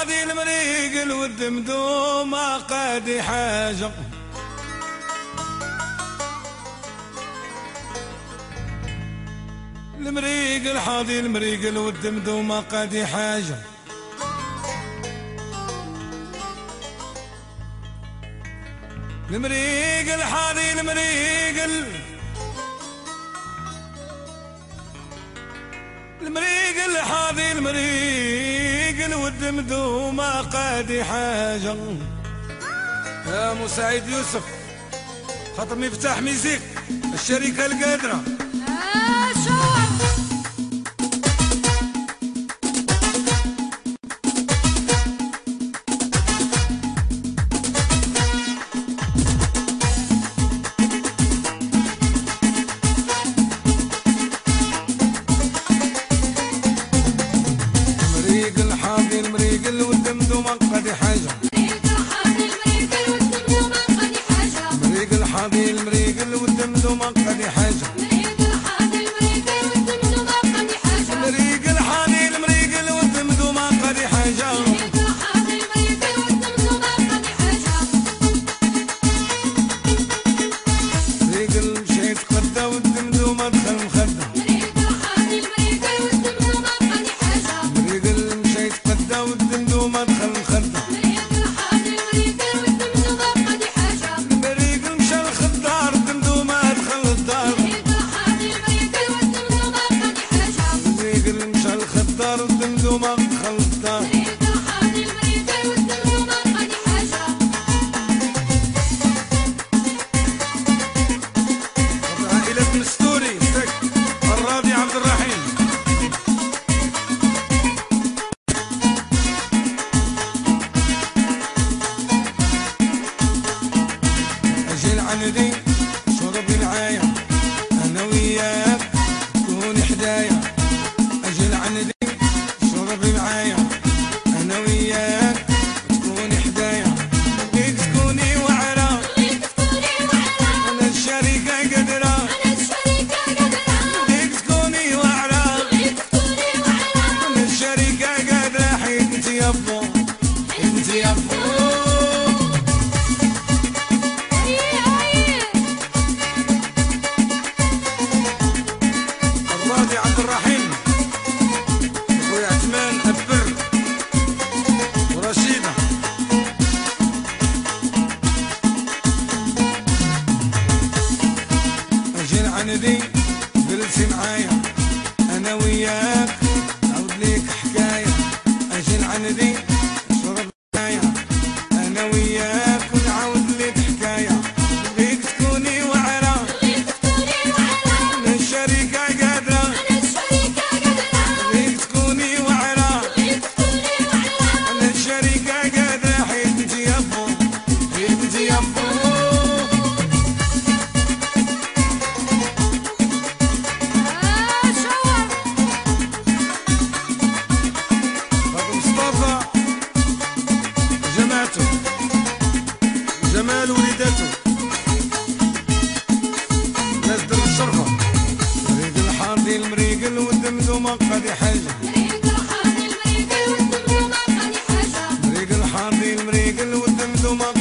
هذه المريق الود مدوم قد حاجر المريق الحاضي المريق الود مدوم قد حاجر المريق الحاضي المريق ال... المريق الحاضي المريق الود مذوم قادي حاجة. يا مساعد يوسف خاطر مفتاح ميزيك الشركة القادرة. عبد الرحيم. my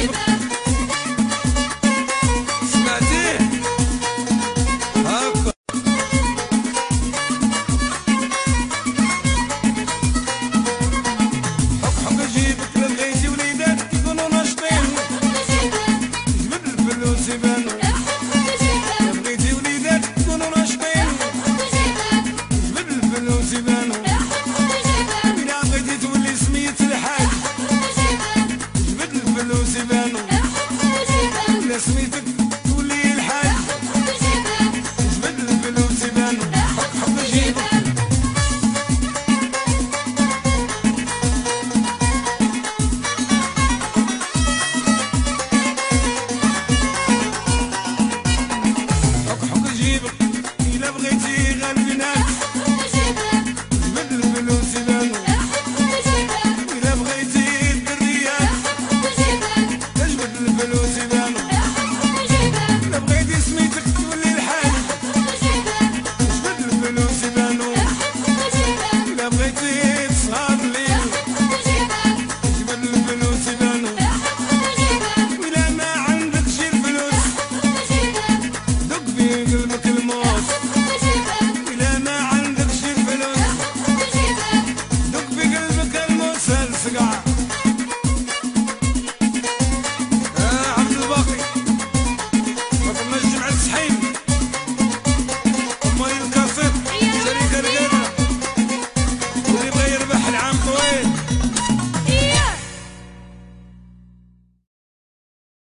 give a